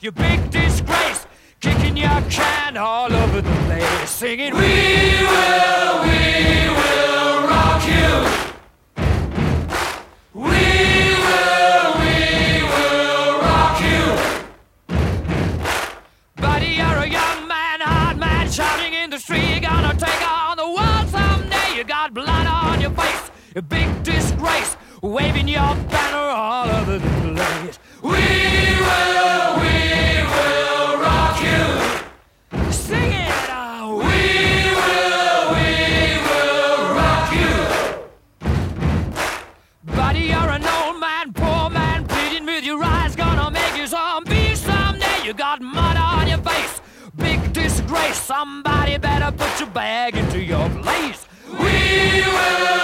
you big disgrace. Kicking your can all over the place, singing, We will, we will rock you. We will, we will rock you. Buddy, you're a young man, hard man, shouting in the street. You're gonna take on the world someday. You got blood on your face, a big disgrace, waving your banner all over the place. We will, You got mud on your face, big disgrace. Somebody better put your bag into your place. We will,